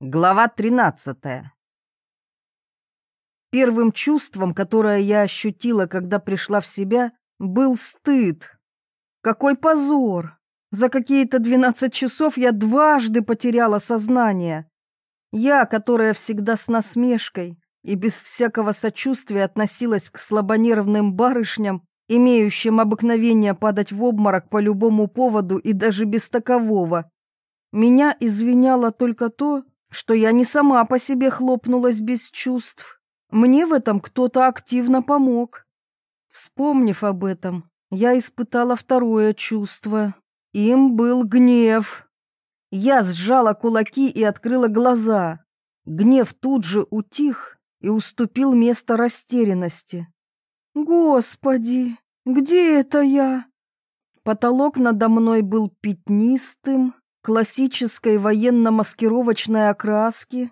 Глава 13. Первым чувством, которое я ощутила, когда пришла в себя, был стыд. Какой позор! За какие-то 12 часов я дважды потеряла сознание. Я, которая всегда с насмешкой и без всякого сочувствия относилась к слабонервным барышням, имеющим обыкновение падать в обморок по любому поводу и даже без такового. Меня извиняло только то, что я не сама по себе хлопнулась без чувств. Мне в этом кто-то активно помог. Вспомнив об этом, я испытала второе чувство. Им был гнев. Я сжала кулаки и открыла глаза. Гнев тут же утих и уступил место растерянности. «Господи, где это я?» Потолок надо мной был пятнистым, классической военно-маскировочной окраски.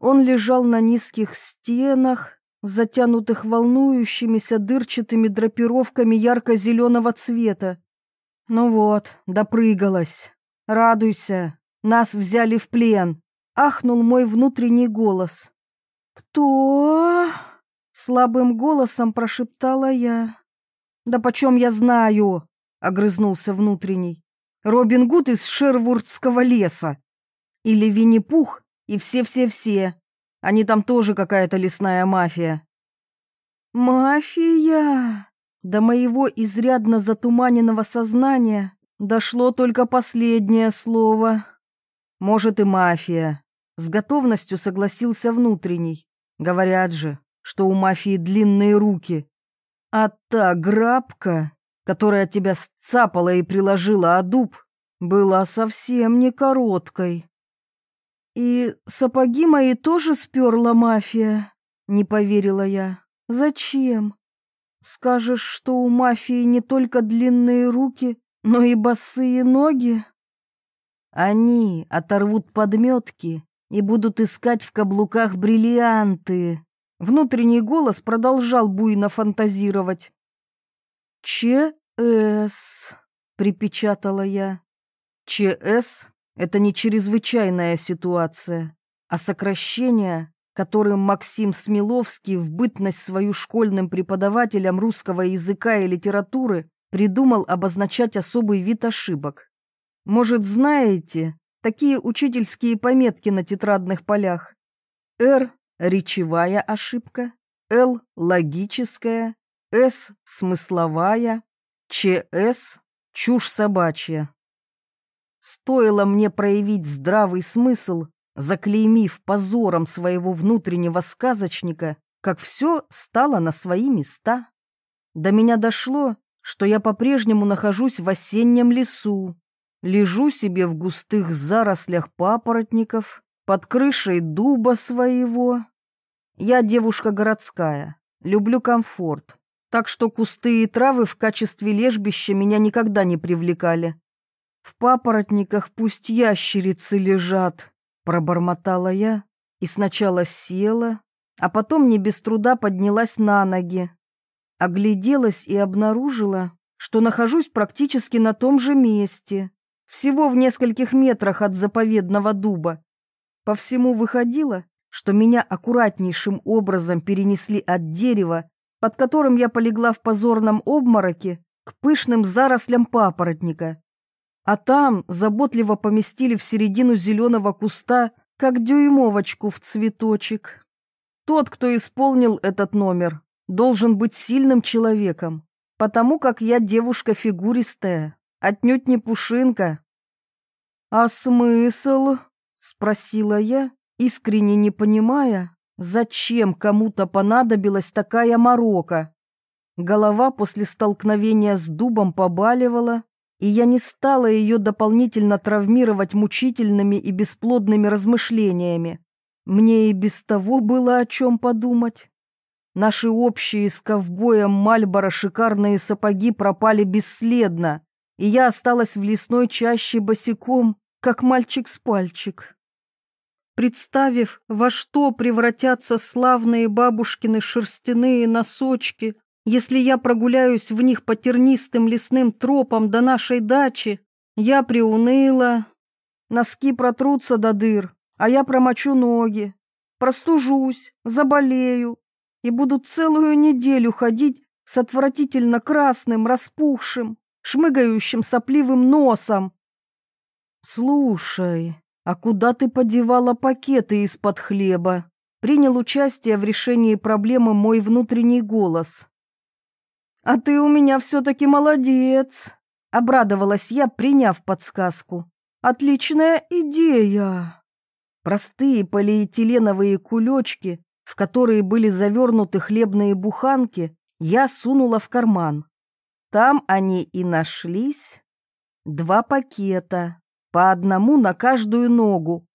Он лежал на низких стенах, затянутых волнующимися дырчатыми драпировками ярко-зеленого цвета. Ну вот, допрыгалась. Радуйся, нас взяли в плен. Ахнул мой внутренний голос. «Кто?» — слабым голосом прошептала я. «Да почем я знаю?» — огрызнулся внутренний. Робин Гуд из Шервурдского леса. Или Винни-Пух и все-все-все. Они там тоже какая-то лесная мафия. Мафия! До моего изрядно затуманенного сознания дошло только последнее слово. Может и мафия. С готовностью согласился внутренний. Говорят же, что у мафии длинные руки. А та грабка которая тебя сцапала и приложила о дуб, была совсем не короткой. И сапоги мои тоже сперла мафия, не поверила я. Зачем? Скажешь, что у мафии не только длинные руки, но и босые ноги? Они оторвут подметки и будут искать в каблуках бриллианты. Внутренний голос продолжал буйно фантазировать. Че «С», — припечатала я. «ЧС — это не чрезвычайная ситуация, а сокращение, которым Максим Смеловский в бытность свою школьным преподавателем русского языка и литературы придумал обозначать особый вид ошибок. Может, знаете, такие учительские пометки на тетрадных полях? «Р» — речевая ошибка, «Л» — логическая, «С» — смысловая, ЧС — чушь собачья. Стоило мне проявить здравый смысл, заклеймив позором своего внутреннего сказочника, как все стало на свои места. До меня дошло, что я по-прежнему нахожусь в осеннем лесу, лежу себе в густых зарослях папоротников, под крышей дуба своего. Я девушка городская, люблю комфорт, так что кусты и травы в качестве лежбища меня никогда не привлекали. В папоротниках пусть ящерицы лежат, пробормотала я и сначала села, а потом не без труда поднялась на ноги. Огляделась и обнаружила, что нахожусь практически на том же месте, всего в нескольких метрах от заповедного дуба. По всему выходило, что меня аккуратнейшим образом перенесли от дерева под которым я полегла в позорном обмороке, к пышным зарослям папоротника. А там заботливо поместили в середину зеленого куста, как дюймовочку в цветочек. Тот, кто исполнил этот номер, должен быть сильным человеком, потому как я девушка фигуристая, отнюдь не пушинка. «А смысл?» — спросила я, искренне не понимая, Зачем кому-то понадобилась такая морока? Голова после столкновения с дубом побаливала, и я не стала ее дополнительно травмировать мучительными и бесплодными размышлениями. Мне и без того было о чем подумать. Наши общие с ковбоем Мальборо шикарные сапоги пропали бесследно, и я осталась в лесной чаще босиком, как мальчик с пальчик. Представив, во что превратятся славные бабушкины шерстяные носочки, если я прогуляюсь в них по тернистым лесным тропам до нашей дачи, я приуныла. Носки протрутся до дыр, а я промочу ноги, простужусь, заболею и буду целую неделю ходить с отвратительно красным, распухшим, шмыгающим сопливым носом. Слушай, а куда ты подевала пакеты из-под хлеба? Принял участие в решении проблемы мой внутренний голос. А ты у меня все-таки молодец, обрадовалась я, приняв подсказку. Отличная идея. Простые полиэтиленовые кулечки, в которые были завернуты хлебные буханки, я сунула в карман. Там они и нашлись. Два пакета, по одному на каждую ногу.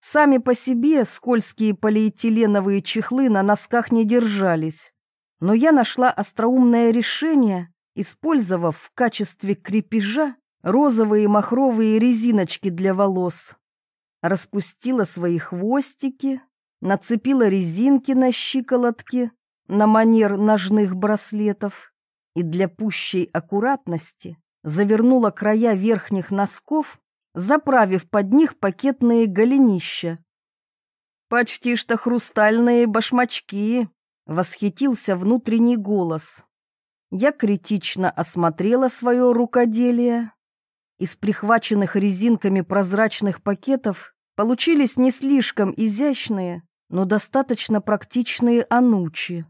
Сами по себе скользкие полиэтиленовые чехлы на носках не держались. Но я нашла остроумное решение, использовав в качестве крепежа розовые махровые резиночки для волос. Распустила свои хвостики, нацепила резинки на щиколотки на манер ножных браслетов и для пущей аккуратности завернула края верхних носков, заправив под них пакетные голенища. «Почти что хрустальные башмачки!» — восхитился внутренний голос. Я критично осмотрела свое рукоделие. Из прихваченных резинками прозрачных пакетов получились не слишком изящные, но достаточно практичные анучи.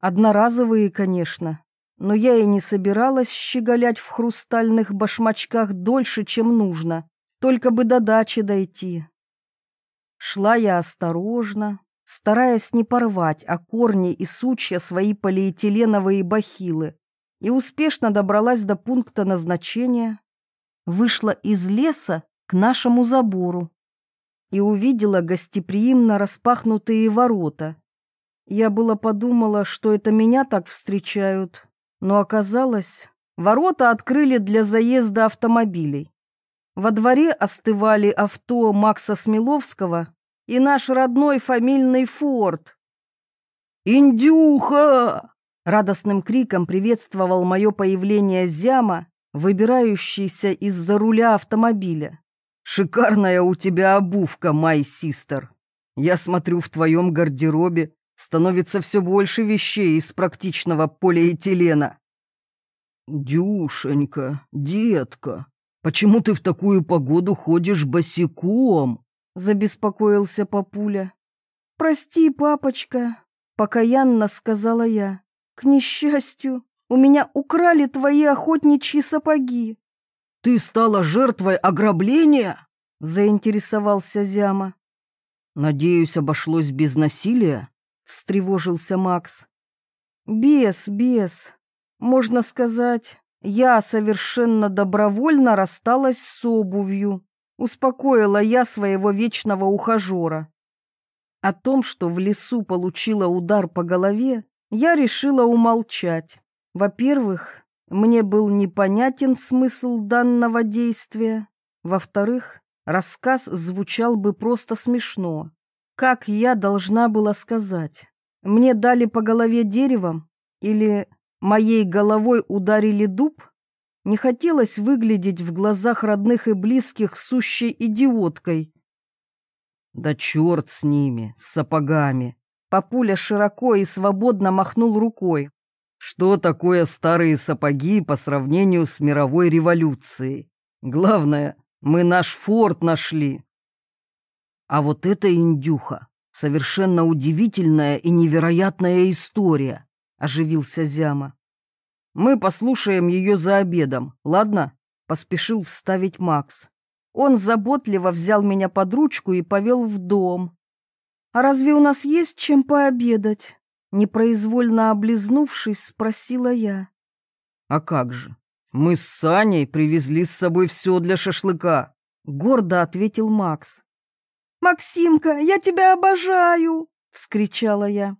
Одноразовые, конечно, но я и не собиралась щеголять в хрустальных башмачках дольше, чем нужно, только бы до дачи дойти. Шла я осторожно, стараясь не порвать о корни и сучья свои полиэтиленовые бахилы, и успешно добралась до пункта назначения, вышла из леса к нашему забору и увидела гостеприимно распахнутые ворота, я было подумала, что это меня так встречают, но оказалось, ворота открыли для заезда автомобилей. Во дворе остывали авто Макса Смеловского и наш родной фамильный форт. «Индюха!» — радостным криком приветствовал мое появление Зяма, выбирающийся из-за руля автомобиля. «Шикарная у тебя обувка, май систер. Я смотрю, в твоем гардеробе становится все больше вещей из практичного полиэтилена. «Дюшенька, детка, почему ты в такую погоду ходишь босиком?» — забеспокоился папуля. «Прости, папочка», — покаянно сказала я. «К несчастью, у меня украли твои охотничьи сапоги». «Ты стала жертвой ограбления?» — заинтересовался Зяма. «Надеюсь, обошлось без насилия?» — встревожился Макс. «Без, без. Можно сказать, я совершенно добровольно рассталась с обувью», — успокоила я своего вечного ухажера. О том, что в лесу получила удар по голове, я решила умолчать. Во-первых, мне был непонятен смысл данного действия. Во-вторых, рассказ звучал бы просто смешно. Как я должна была сказать? Мне дали по голове деревом? Или моей головой ударили дуб? Не хотелось выглядеть в глазах родных и близких сущей идиоткой. Да черт с ними, с сапогами. Папуля широко и свободно махнул рукой. Что такое старые сапоги по сравнению с мировой революцией? Главное, мы наш форт нашли. А вот эта индюха — совершенно удивительная и невероятная история, — оживился Зяма. Мы послушаем ее за обедом, ладно? — поспешил вставить Макс. Он заботливо взял меня под ручку и повел в дом. «А разве у нас есть чем пообедать?» Непроизвольно облизнувшись, спросила я. «А как же? Мы с Саней привезли с собой все для шашлыка», — гордо ответил Макс. «Максимка, я тебя обожаю!» — вскричала я.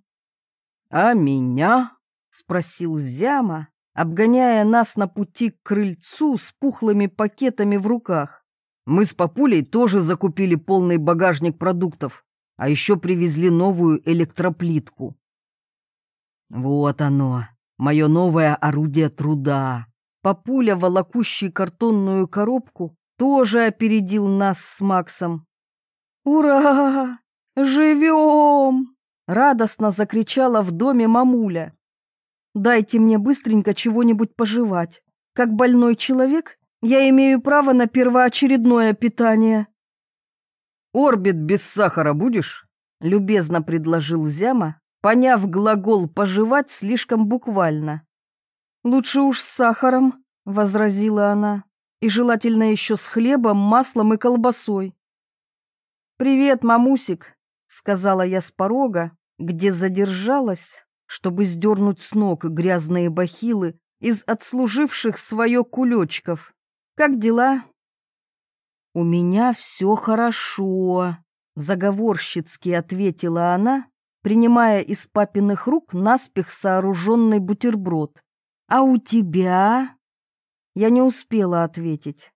«А меня?» — спросил Зяма, обгоняя нас на пути к крыльцу с пухлыми пакетами в руках. Мы с папулей тоже закупили полный багажник продуктов, а еще привезли новую электроплитку. Вот оно, мое новое орудие труда. Папуля, волокущий картонную коробку, тоже опередил нас с Максом. «Ура! Живем!» — радостно закричала в доме мамуля. «Дайте мне быстренько чего-нибудь пожевать. Как больной человек я имею право на первоочередное питание». «Орбит без сахара будешь?» — любезно предложил Зяма, поняв глагол «пожевать» слишком буквально. «Лучше уж с сахаром», — возразила она, «и желательно еще с хлебом, маслом и колбасой». «Привет, мамусик», — сказала я с порога, где задержалась, чтобы сдернуть с ног грязные бахилы из отслуживших свое кулечков. «Как дела?» «У меня все хорошо», — заговорщицки ответила она, принимая из папиных рук наспех сооруженный бутерброд. А у тебя? Я не успела ответить.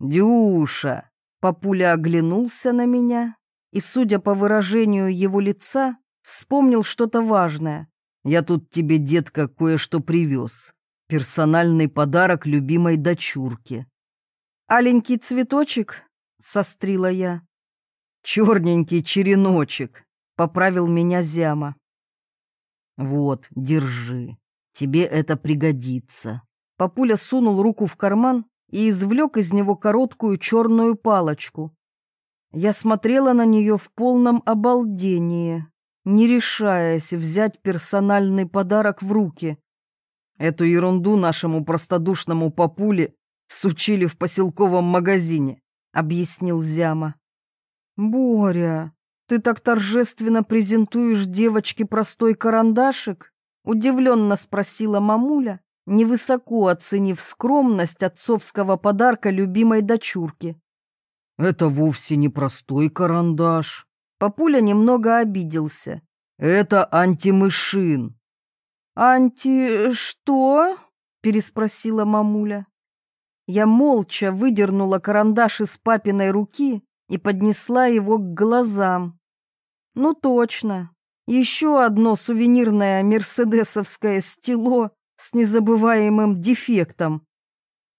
Дюша, папуля оглянулся на меня и, судя по выражению его лица, вспомнил что-то важное. Я тут тебе, детка, кое-что привез. Персональный подарок любимой дочурке. Аленький цветочек, сострила я. Черненький череночек, поправил меня Зяма. Вот, держи. Тебе это пригодится. Папуля сунул руку в карман и извлек из него короткую черную палочку. Я смотрела на нее в полном обалдении, не решаясь взять персональный подарок в руки. Эту ерунду нашему простодушному папуле всучили в поселковом магазине, объяснил Зяма. Боря, ты так торжественно презентуешь девочке простой карандашик? Удивленно спросила мамуля, невысоко оценив скромность отцовского подарка любимой дочурке. «Это вовсе не простой карандаш». Папуля немного обиделся. «Это антимышин». «Анти... что?» — переспросила мамуля. Я молча выдернула карандаш из папиной руки и поднесла его к глазам. Ну точно, еще одно сувенирное мерседесовское стело с незабываемым дефектом.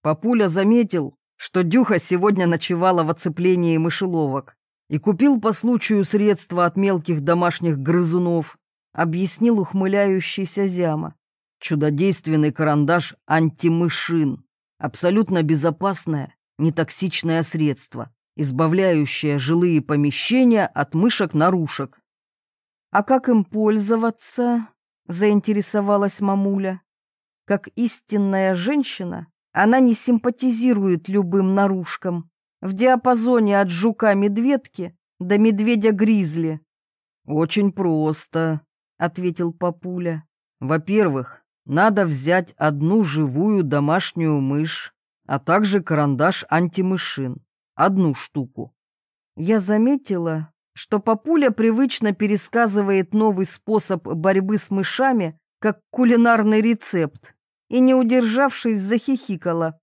Папуля заметил, что Дюха сегодня ночевала в оцеплении мышеловок и купил по случаю средства от мелких домашних грызунов, объяснил ухмыляющийся Зяма. Чудодейственный карандаш антимышин, абсолютно безопасное, нетоксичное средство, избавляющее жилые помещения от мышек-нарушек. «А как им пользоваться?» — заинтересовалась мамуля. Как истинная женщина, она не симпатизирует любым наружкам. В диапазоне от жука-медведки до медведя-гризли. «Очень просто», — ответил папуля. «Во-первых, надо взять одну живую домашнюю мышь, а также карандаш антимышин. Одну штуку». Я заметила, что папуля привычно пересказывает новый способ борьбы с мышами как кулинарный рецепт, и, не удержавшись, захихикала.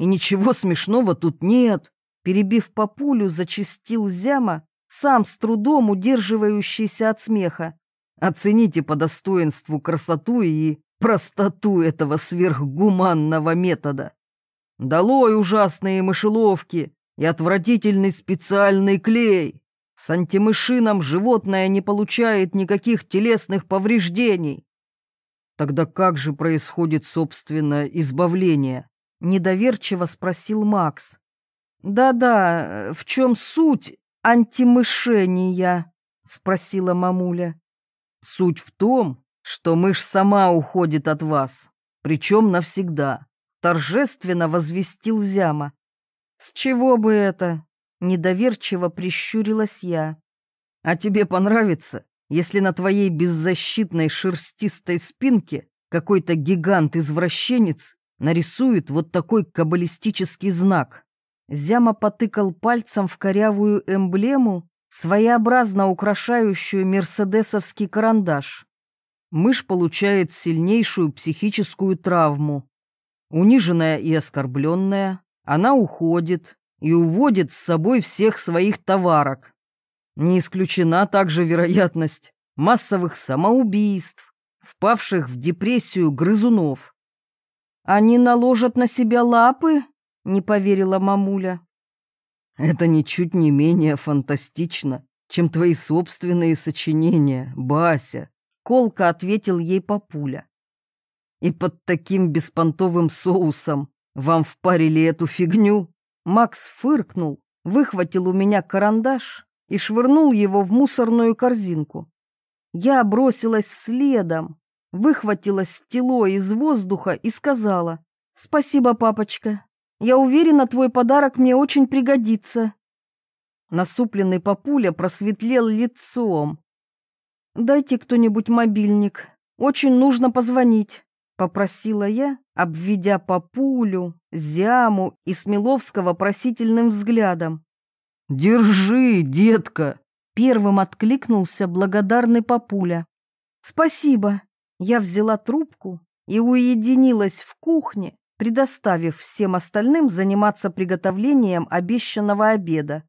«И ничего смешного тут нет», — перебив папулю, зачастил Зяма, сам с трудом удерживающийся от смеха. «Оцените по достоинству красоту и простоту этого сверхгуманного метода. Долой ужасные мышеловки и отвратительный специальный клей!» С антимышином животное не получает никаких телесных повреждений. Тогда как же происходит, собственно, избавление? Недоверчиво спросил Макс. Да-да, в чем суть антимышения? Спросила мамуля. Суть в том, что мышь сама уходит от вас, причем навсегда. Торжественно возвестил Зяма. С чего бы это? Недоверчиво прищурилась я. «А тебе понравится, если на твоей беззащитной шерстистой спинке какой-то гигант-извращенец нарисует вот такой каббалистический знак?» Зяма потыкал пальцем в корявую эмблему, своеобразно украшающую мерседесовский карандаш. Мышь получает сильнейшую психическую травму. Униженная и оскорбленная, она уходит, и уводит с собой всех своих товарок. Не исключена также вероятность массовых самоубийств, впавших в депрессию грызунов. «Они наложат на себя лапы?» — не поверила мамуля. Это ничуть не менее фантастично, чем твои собственные сочинения, Бася, колко ответил ей папуля. И под таким беспонтовым соусом вам впарили эту фигню? Макс фыркнул, выхватил у меня карандаш и швырнул его в мусорную корзинку. Я бросилась следом, выхватила стело из воздуха и сказала «Спасибо, папочка. Я уверена, твой подарок мне очень пригодится». Насупленный папуля просветлел лицом. «Дайте кто-нибудь мобильник. Очень нужно позвонить», — попросила я, обведя папулю, зяму и Смеловского просительным взглядом. «Держи, детка!» — первым откликнулся благодарный папуля. «Спасибо!» Я взяла трубку и уединилась в кухне, предоставив всем остальным заниматься приготовлением обещанного обеда.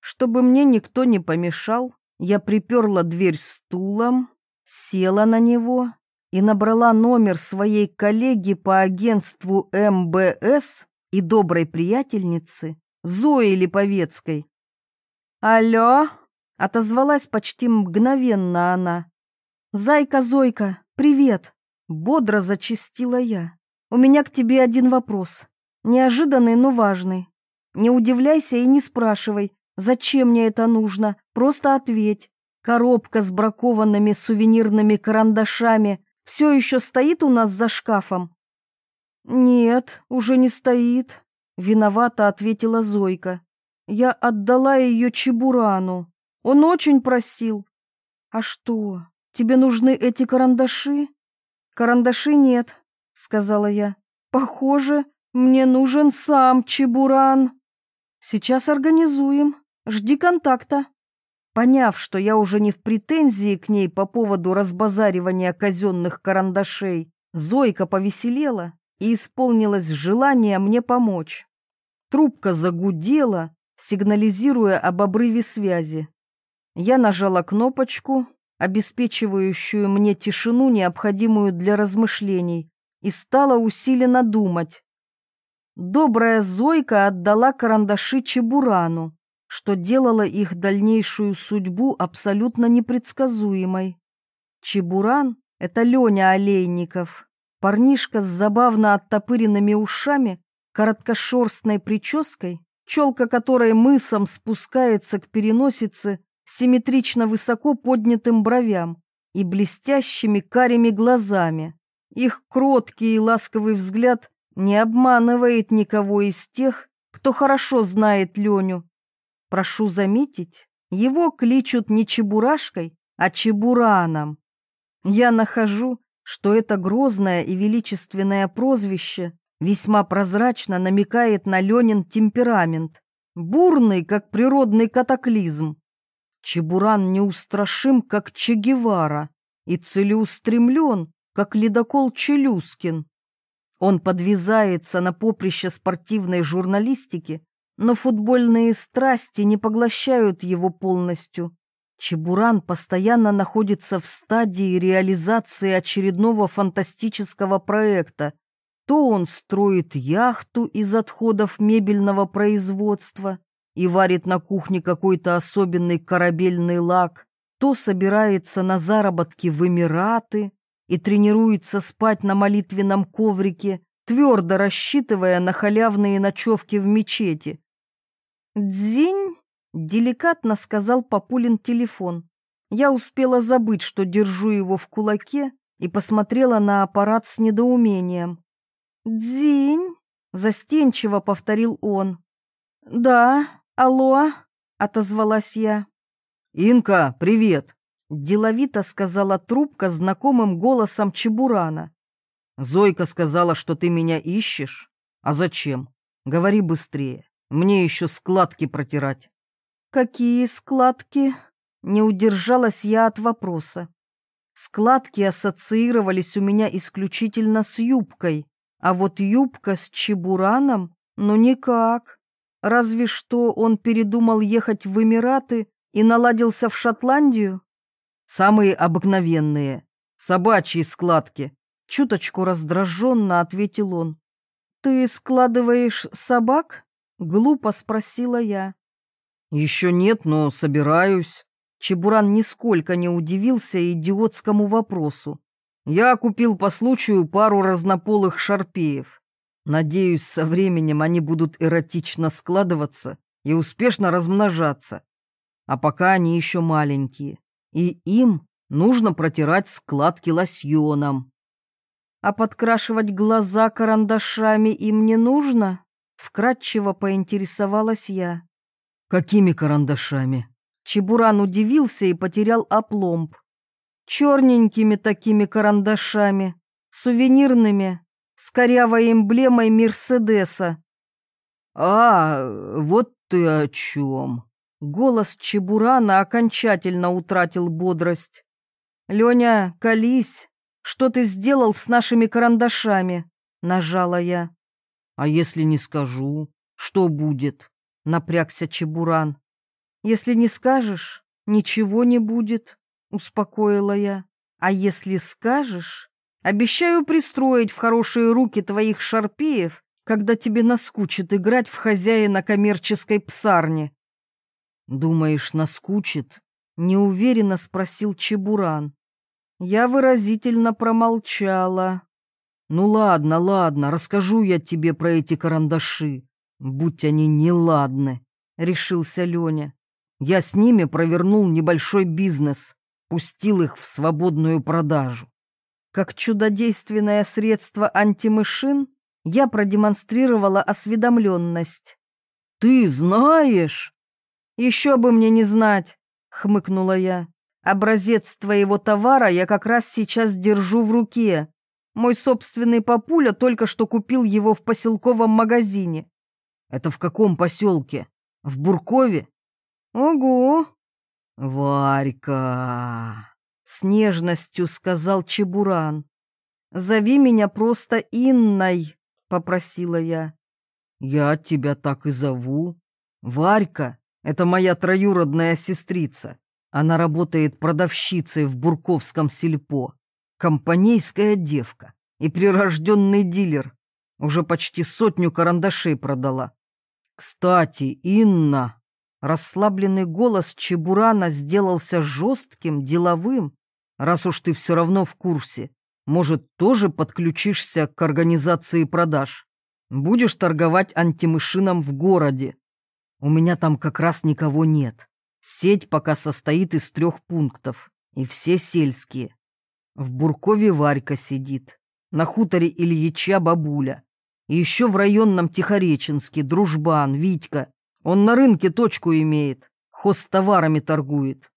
Чтобы мне никто не помешал, я приперла дверь стулом, села на него и набрала номер своей коллеги по агентству МБС и доброй приятельницы Зои Липовецкой. «Алло!» — отозвалась почти мгновенно она. «Зайка, Зойка, привет!» — бодро зачастила я. У меня к тебе один вопрос. Неожиданный, но важный. Не удивляйся и не спрашивай, зачем мне это нужно, просто ответь. Коробка с бракованными сувенирными карандашами все еще стоит у нас за шкафом? Нет, уже не стоит, виновато ответила Зойка. Я отдала ее Чебурану. Он очень просил. А что, тебе нужны эти карандаши? Карандаши нет, — сказала я. «Похоже, мне нужен сам Чебуран. Сейчас организуем. Жди контакта». Поняв, что я уже не в претензии к ней по поводу разбазаривания казенных карандашей, Зойка повеселела и исполнилось желание мне помочь. Трубка загудела, сигнализируя об обрыве связи. Я нажала кнопочку, обеспечивающую мне тишину, необходимую для размышлений, и стала усиленно думать. Добрая Зойка отдала карандаши Чебурану, что делало их дальнейшую судьбу абсолютно непредсказуемой. Чебуран — это Леня Олейников, парнишка с забавно оттопыренными ушами, короткошерстной прической, челка которой мысом спускается к переносице симметрично высоко поднятым бровям и блестящими карими глазами. Их кроткий и ласковый взгляд не обманывает никого из тех, кто хорошо знает Леню. Прошу заметить, его кличут не Чебурашкой, а Чебураном. Я нахожу, что это грозное и величественное прозвище весьма прозрачно намекает на Ленин темперамент, бурный, как природный катаклизм. Чебуран неустрашим, как Че Гевара, и целеустремлен, как ледокол Челюскин. Он подвязается на поприще спортивной журналистики, но футбольные страсти не поглощают его полностью. Чебуран постоянно находится в стадии реализации очередного фантастического проекта. То он строит яхту из отходов мебельного производства и варит на кухне какой-то особенный корабельный лак, то собирается на заработки в Эмираты, и тренируется спать на молитвенном коврике, твердо рассчитывая на халявные ночевки в мечети. «Дзинь!» — деликатно сказал Папулин телефон. Я успела забыть, что держу его в кулаке, и посмотрела на аппарат с недоумением. «Дзинь!» — застенчиво повторил он. «Да, алло!» — отозвалась я. «Инка, привет!» Деловито сказала трубка знакомым голосом Чебурана. «Зойка сказала, что ты меня ищешь? А зачем? Говори быстрее. Мне еще складки протирать». «Какие складки?» Не удержалась я от вопроса. Складки ассоциировались у меня исключительно с юбкой, а вот юбка с Чебураном, ну никак. Разве что он передумал ехать в Эмираты и наладился в Шотландию. Самые обыкновенные, собачьи складки. Чуточку раздраженно ответил он. Ты складываешь собак? Глупо спросила я. Еще нет, но собираюсь. Чебуран нисколько не удивился идиотскому вопросу. Я купил по случаю пару разнополых шарпеев. Надеюсь, со временем они будут эротично складываться и успешно размножаться. А пока они еще маленькие, и им нужно протирать складки лосьоном. А подкрашивать глаза карандашами им не нужно? Вкратчиво поинтересовалась я. Какими карандашами? Чебуран удивился и потерял опломб. Черненькими такими карандашами, сувенирными, с корявой эмблемой Мерседеса. «А, вот ты о чем!» Голос Чебурана окончательно утратил бодрость. «Леня, колись! Что ты сделал с нашими карандашами?» — нажала я. «А если не скажу, что будет?» — напрягся Чебуран. «Если не скажешь, ничего не будет», — успокоила я. «А если скажешь, обещаю пристроить в хорошие руки твоих шарпеев, когда тебе наскучит играть в хозяина коммерческой псарни». «Думаешь, наскучит?» — неуверенно спросил Чебуран. Я выразительно промолчала. «Ну ладно, ладно, расскажу я тебе про эти карандаши. Будь они неладны», — решился Леня. «Я с ними провернул небольшой бизнес, пустил их в свободную продажу». Как чудодейственное средство антимышин я продемонстрировала осведомленность. «Ты знаешь?» «Еще бы мне не знать», — хмыкнула я. «Образец твоего товара я как раз сейчас держу в руке. Мой собственный папуля только что купил его в поселковом магазине». «Это в каком поселке? В Буркове?» «Ого!» «Варька!» — с нежностью сказал Чебуран. «Зови меня просто Инной», — попросила я. «Я тебя так и зову. Варька — это моя троюродная сестрица. Она работает продавщицей в Бурковском сельпо. Компанейская девка и прирожденный дилер. Уже почти сотню карандашей продала. Кстати, Инна, расслабленный голос Чебурана сделался жестким, деловым. Раз уж ты все равно в курсе, может, тоже подключишься к организации продаж? Будешь торговать антимышином в городе? У меня там как раз никого нет. Сеть пока состоит из трех пунктов, и все сельские. В Буркове Варька сидит, на хуторе Ильича бабуля. И еще в районном Тихореченске дружбан Витька. Он на рынке точку имеет, хозтоварами торгует.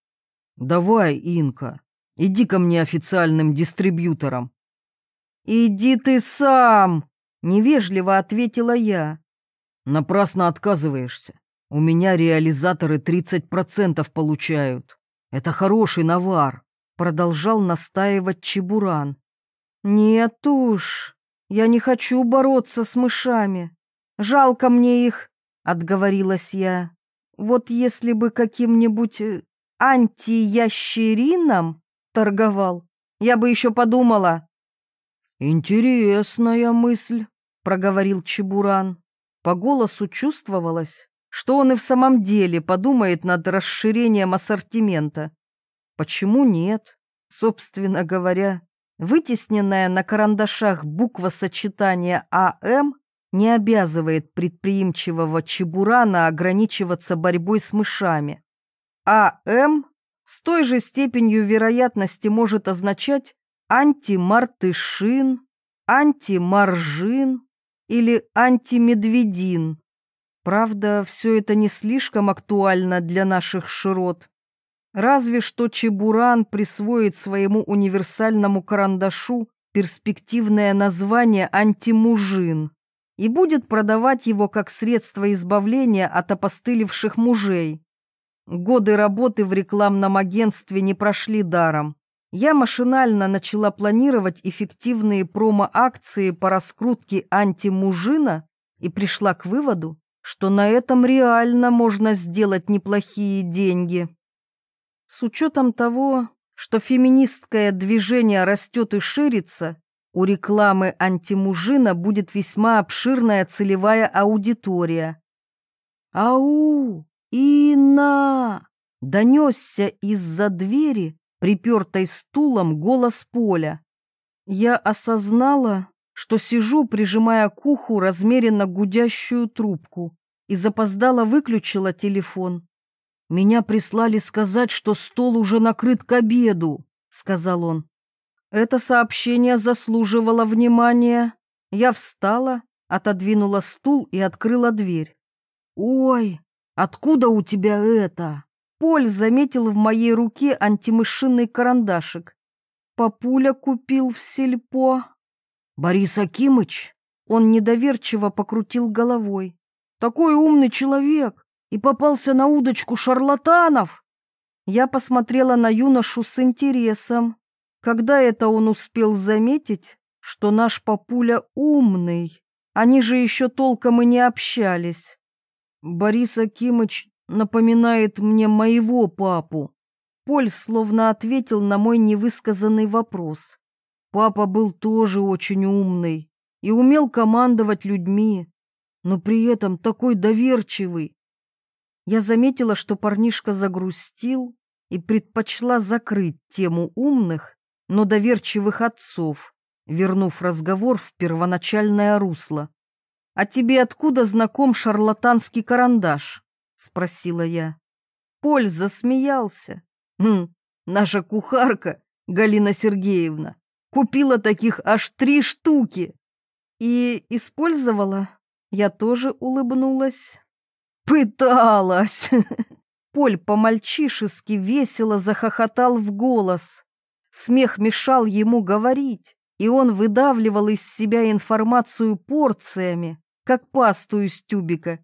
Давай, Инка, иди ко мне официальным дистрибьютором. Иди ты сам, невежливо ответила я. Напрасно отказываешься. У меня реализаторы 30% получают. Это хороший навар, продолжал настаивать Чебуран. Нет уж, я не хочу бороться с мышами. Жалко мне их, отговорилась я. Вот если бы каким-нибудь э, антиящерином торговал, я бы еще подумала. Интересная мысль, проговорил Чебуран. По голосу чувствовалось, что он и в самом деле подумает над расширением ассортимента. Почему нет? Собственно говоря, вытесненная на карандашах буква сочетания АМ не обязывает предприимчивого чебурана ограничиваться борьбой с мышами. АМ с той же степенью вероятности может означать антимартышин, антимаржин или антимедведин. Правда, все это не слишком актуально для наших широт. Разве что Чебуран присвоит своему универсальному карандашу перспективное название «антимужин» и будет продавать его как средство избавления от опостылевших мужей. Годы работы в рекламном агентстве не прошли даром. Я машинально начала планировать эффективные промо-акции по раскрутке антимужина и пришла к выводу, что на этом реально можно сделать неплохие деньги. С учетом того, что феминистское движение растет и ширится, у рекламы антимужина будет весьма обширная целевая аудитория. «Ау! Инна!» — донесся из-за двери, припертой стулом, голос Поля. Я осознала, что сижу, прижимая к уху размеренно гудящую трубку, и запоздала выключила телефон. «Меня прислали сказать, что стол уже накрыт к обеду», — сказал он. Это сообщение заслуживало внимания. Я встала, отодвинула стул и открыла дверь. «Ой, откуда у тебя это?» Поль заметил в моей руке антимышинный карандашик. Папуля купил в сельпо. «Борис Акимыч?» Он недоверчиво покрутил головой. «Такой умный человек! И попался на удочку шарлатанов. Я посмотрела на юношу с интересом. Когда это он успел заметить, что наш папуля умный? Они же еще толком и не общались. Борис Акимыч напоминает мне моего папу. Поль словно ответил на мой невысказанный вопрос. Папа был тоже очень умный и умел командовать людьми, но при этом такой доверчивый, я заметила, что парнишка загрустил и предпочла закрыть тему умных, но доверчивых отцов, вернув разговор в первоначальное русло. «А тебе откуда знаком шарлатанский карандаш?» — спросила я. Поль засмеялся. «Хм, наша кухарка, Галина Сергеевна, купила таких аж три штуки. И использовала. Я тоже улыбнулась. Пыталась. Поль по-мальчишески весело захохотал в голос. Смех мешал ему говорить, и он выдавливал из себя информацию порциями, как пасту из тюбика.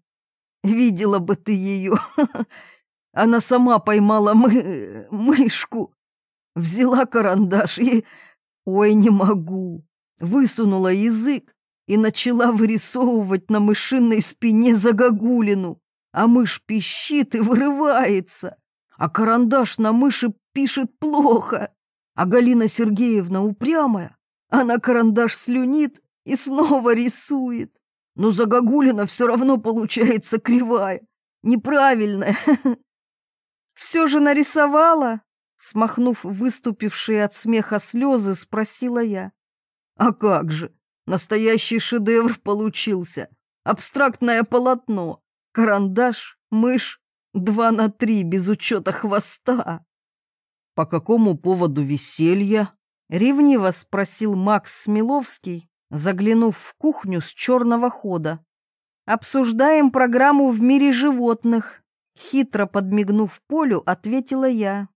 Видела бы ты ее. Она сама поймала мы... мышку. Взяла карандаш и... Ой, не могу. Высунула язык и начала вырисовывать на мышиной спине загогулину а мышь пищит и вырывается, а карандаш на мыши пишет плохо, а Галина Сергеевна упрямая, она карандаш слюнит и снова рисует. Но загогулина все равно получается кривая, неправильная. Все же нарисовала? Смахнув выступившие от смеха слезы, спросила я. А как же, настоящий шедевр получился, абстрактное полотно. Карандаш, мышь, два на три без учета хвоста. По какому поводу веселья? Ревниво спросил Макс Смиловский, заглянув в кухню с черного хода. Обсуждаем программу в мире животных. Хитро подмигнув Полю, ответила я.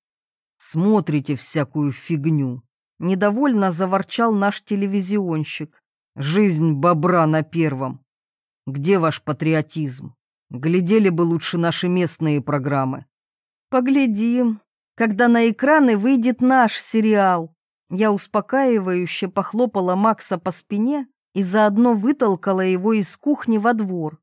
Смотрите всякую фигню. Недовольно заворчал наш телевизионщик. Жизнь бобра на первом. Где ваш патриотизм? Глядели бы лучше наши местные программы. Поглядим, когда на экраны выйдет наш сериал. Я успокаивающе похлопала Макса по спине и заодно вытолкала его из кухни во двор.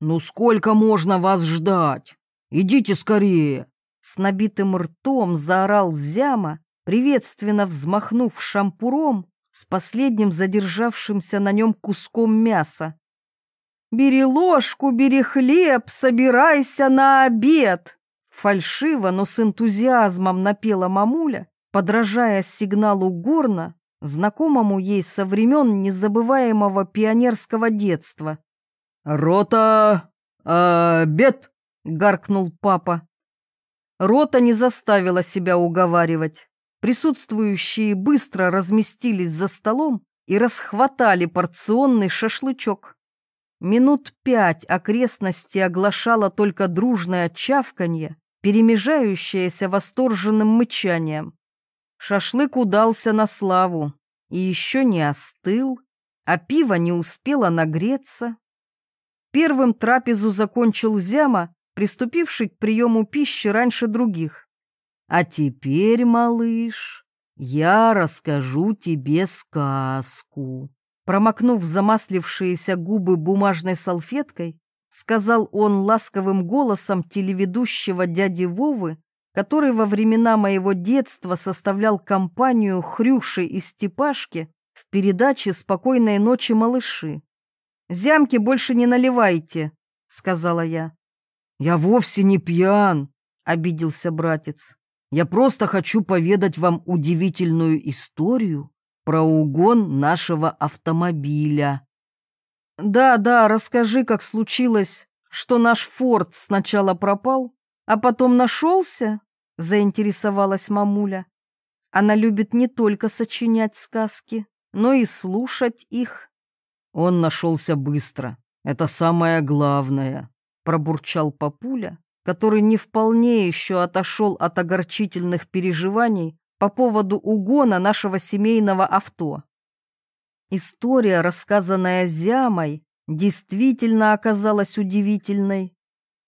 «Ну сколько можно вас ждать? Идите скорее!» С набитым ртом заорал Зяма, приветственно взмахнув шампуром с последним задержавшимся на нем куском мяса. «Бери ложку, бери хлеб, собирайся на обед!» Фальшиво, но с энтузиазмом напела мамуля, подражая сигналу горна, знакомому ей со времен незабываемого пионерского детства. «Рота! Обед!» — гаркнул папа. Рота не заставила себя уговаривать. Присутствующие быстро разместились за столом и расхватали порционный шашлычок. Минут пять окрестности оглашало только дружное чавканье, перемежающееся восторженным мычанием. Шашлык удался на славу и еще не остыл, а пиво не успело нагреться. Первым трапезу закончил Зяма, приступивший к приему пищи раньше других. «А теперь, малыш, я расскажу тебе сказку». Промокнув замаслившиеся губы бумажной салфеткой, сказал он ласковым голосом телеведущего дяди Вовы, который во времена моего детства составлял компанию Хрюши и Степашки в передаче «Спокойной ночи, малыши». «Зямки больше не наливайте», — сказала я. Я вовсе не пьян, обиделся братец. Я просто хочу поведать вам удивительную историю про угон нашего автомобиля. Да, да, расскажи, как случилось, что наш Форд сначала пропал, а потом нашелся, заинтересовалась мамуля. Она любит не только сочинять сказки, но и слушать их. Он нашелся быстро. Это самое главное, пробурчал папуля, который не вполне еще отошел от огорчительных переживаний по поводу угона нашего семейного авто. История, рассказанная Зямой, действительно оказалась удивительной.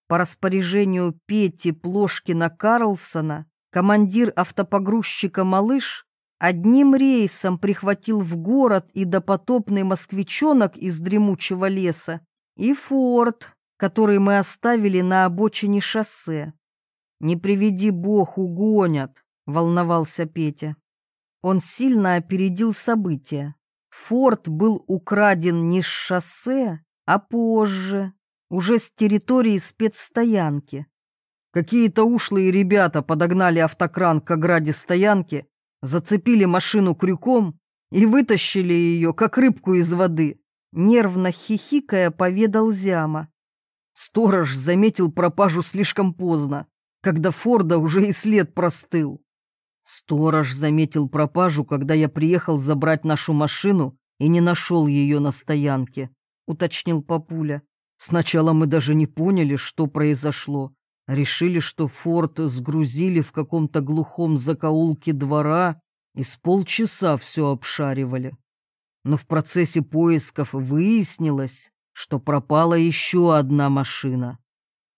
По распоряжению Пети Плошкина-Карлсона командир автопогрузчика «Малыш» одним рейсом прихватил в город и допотопный москвичонок из дремучего леса, и форт, который мы оставили на обочине шоссе. «Не приведи бог, угонят», — волновался Петя. Он сильно опередил события. Форт был украден не с шоссе, а позже, уже с территории спецстоянки. Какие-то ушлые ребята подогнали автокран к ограде стоянки, зацепили машину крюком и вытащили ее, как рыбку из воды. Нервно хихикая, поведал Зяма. Сторож заметил пропажу слишком поздно, когда Форда уже и след простыл. Сторож заметил пропажу, когда я приехал забрать нашу машину и не нашел ее на стоянке, уточнил Папуля. Сначала мы даже не поняли, что произошло. Решили, что форт сгрузили в каком-то глухом закоулке двора и с полчаса все обшаривали. Но в процессе поисков выяснилось, что пропала еще одна машина.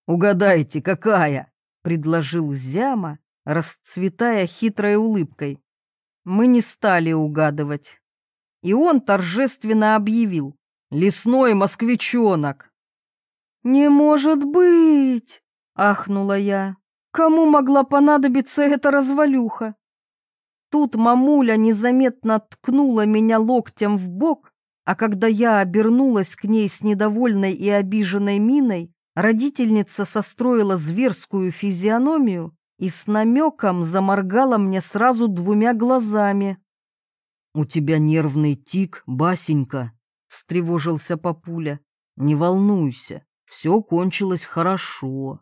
«Угадайте, какая?» — предложил Зяма, расцветая хитрой улыбкой. Мы не стали угадывать. И он торжественно объявил. «Лесной москвичонок!» «Не может быть!» — ахнула я. «Кому могла понадобиться эта развалюха?» Тут мамуля незаметно ткнула меня локтем в бок, а когда я обернулась к ней с недовольной и обиженной миной, родительница состроила зверскую физиономию и с намеком заморгала мне сразу двумя глазами. «У тебя нервный тик, Басенька», — встревожился папуля. «Не волнуйся, все кончилось хорошо.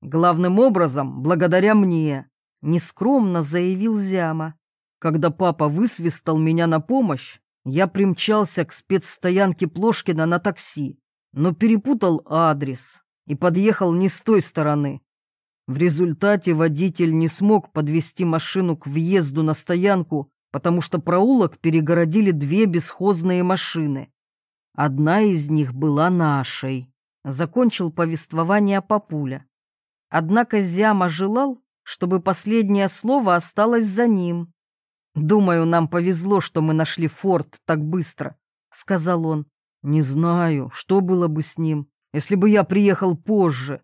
Главным образом, благодаря мне, нескромно заявил Зяма. Когда папа высвистал меня на помощь, я примчался к спецстоянке Плошкина на такси, но перепутал адрес и подъехал не с той стороны. В результате водитель не смог подвести машину к въезду на стоянку, потому что проулок перегородили две бесхозные машины. Одна из них была нашей закончил повествование Папуля. Однако Зяма желал, чтобы последнее слово осталось за ним. «Думаю, нам повезло, что мы нашли форт так быстро», — сказал он. «Не знаю, что было бы с ним, если бы я приехал позже.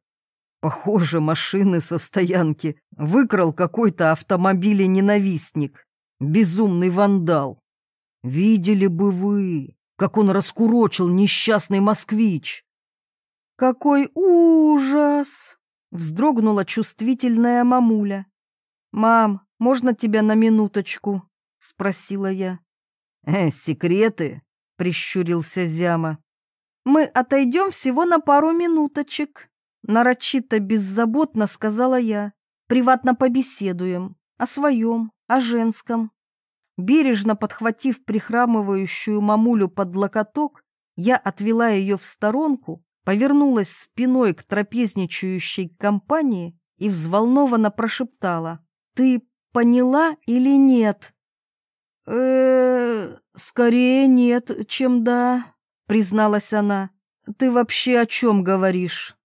Похоже, машины со стоянки выкрал какой-то автомобиле-ненавистник, безумный вандал. Видели бы вы, как он раскурочил несчастный москвич. «Какой ужас!» — вздрогнула чувствительная мамуля. «Мам, можно тебя на минуточку?» — спросила я. «Э, секреты?» — прищурился Зяма. «Мы отойдем всего на пару минуточек», — нарочито беззаботно сказала я. «Приватно побеседуем. О своем, о женском». Бережно подхватив прихрамывающую мамулю под локоток, я отвела ее в сторонку повернулась спиной к трапезничающей компании и взволнованно прошептала. «Ты поняла или нет?» э скорее нет, чем да», — призналась она. «Ты вообще о чем говоришь?»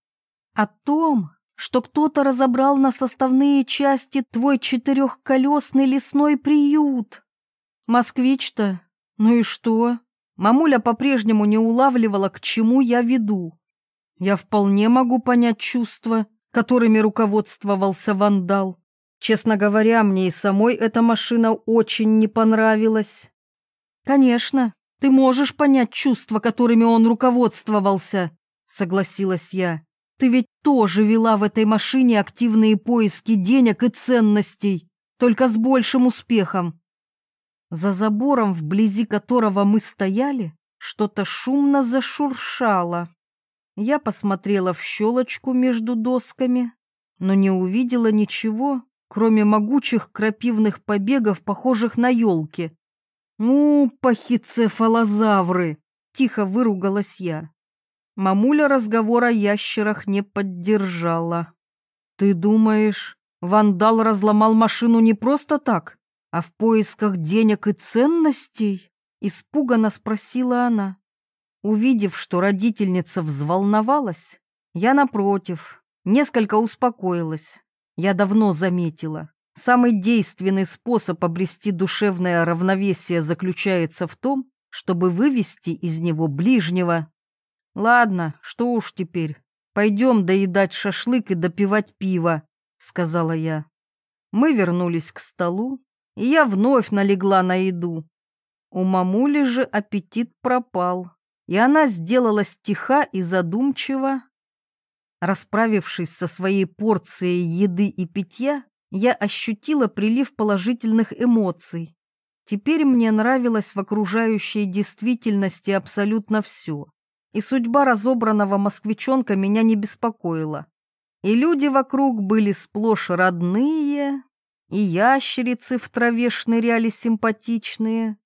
«О том, что кто-то разобрал на составные части твой четырехколесный лесной приют. Москвич-то? Ну и что?» Мамуля по-прежнему не улавливала, к чему я веду. Я вполне могу понять чувства, которыми руководствовался вандал. Честно говоря, мне и самой эта машина очень не понравилась. Конечно, ты можешь понять чувства, которыми он руководствовался, согласилась я. Ты ведь тоже вела в этой машине активные поиски денег и ценностей, только с большим успехом. За забором, вблизи которого мы стояли, что-то шумно зашуршало. Я посмотрела в щелочку между досками, но не увидела ничего, кроме могучих крапивных побегов, похожих на елки. «Ну, пахицефалозавры!» — тихо выругалась я. Мамуля разговор о ящерах не поддержала. «Ты думаешь, вандал разломал машину не просто так, а в поисках денег и ценностей?» — испуганно спросила она. Увидев, что родительница взволновалась, я, напротив, несколько успокоилась. Я давно заметила, самый действенный способ обрести душевное равновесие заключается в том, чтобы вывести из него ближнего. Ладно, что уж теперь, пойдем доедать шашлык и допивать пиво, сказала я. Мы вернулись к столу, и я вновь налегла на еду. У мамули же аппетит пропал, и она сделалась тиха и задумчива, Расправившись со своей порцией еды и питья, я ощутила прилив положительных эмоций. Теперь мне нравилось в окружающей действительности абсолютно все, и судьба разобранного москвичонка меня не беспокоила. И люди вокруг были сплошь родные, и ящерицы в траве шныряли симпатичные,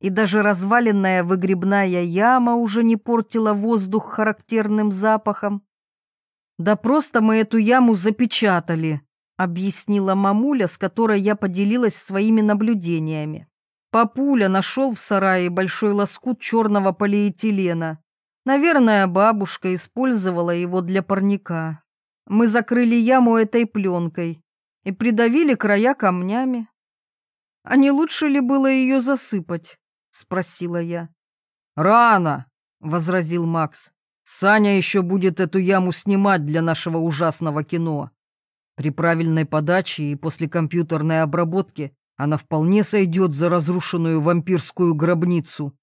и даже разваленная выгребная яма уже не портила воздух характерным запахом. «Да просто мы эту яму запечатали», — объяснила мамуля, с которой я поделилась своими наблюдениями. Папуля нашел в сарае большой лоскут черного полиэтилена. Наверное, бабушка использовала его для парника. Мы закрыли яму этой пленкой и придавили края камнями. «А не лучше ли было ее засыпать?» — спросила я. «Рано!» — возразил Макс. Саня еще будет эту яму снимать для нашего ужасного кино. При правильной подаче и после компьютерной обработки она вполне сойдет за разрушенную вампирскую гробницу.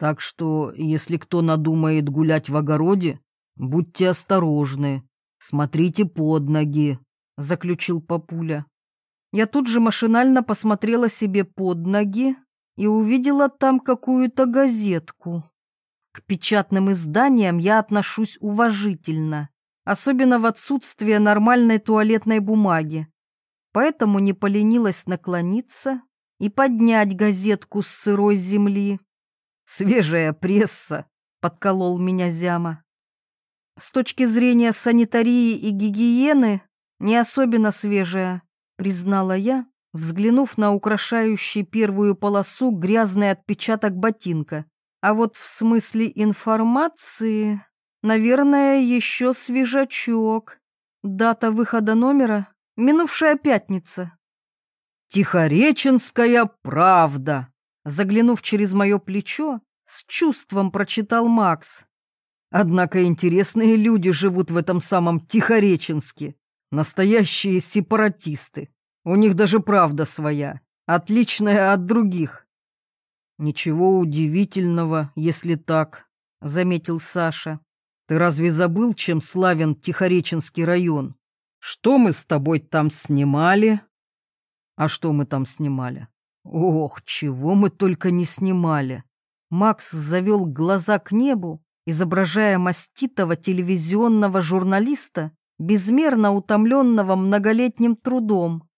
Так что, если кто надумает гулять в огороде, будьте осторожны, смотрите под ноги, — заключил папуля. Я тут же машинально посмотрела себе под ноги и увидела там какую-то газетку. К печатным изданиям я отношусь уважительно, особенно в отсутствие нормальной туалетной бумаги. Поэтому не поленилась наклониться и поднять газетку с сырой земли. «Свежая пресса», — подколол меня Зяма. «С точки зрения санитарии и гигиены не особенно свежая», — признала я, взглянув на украшающий первую полосу грязный отпечаток ботинка. А вот в смысле информации, наверное, еще свежачок. Дата выхода номера — минувшая пятница. «Тихореченская правда!» Заглянув через мое плечо, с чувством прочитал Макс. Однако интересные люди живут в этом самом Тихореченске. Настоящие сепаратисты. У них даже правда своя, отличная от других. «Ничего удивительного, если так», — заметил Саша. «Ты разве забыл, чем славен Тихореченский район? Что мы с тобой там снимали?» «А что мы там снимали?» «Ох, чего мы только не снимали!» Макс завел глаза к небу, изображая маститого телевизионного журналиста, безмерно утомленного многолетним трудом.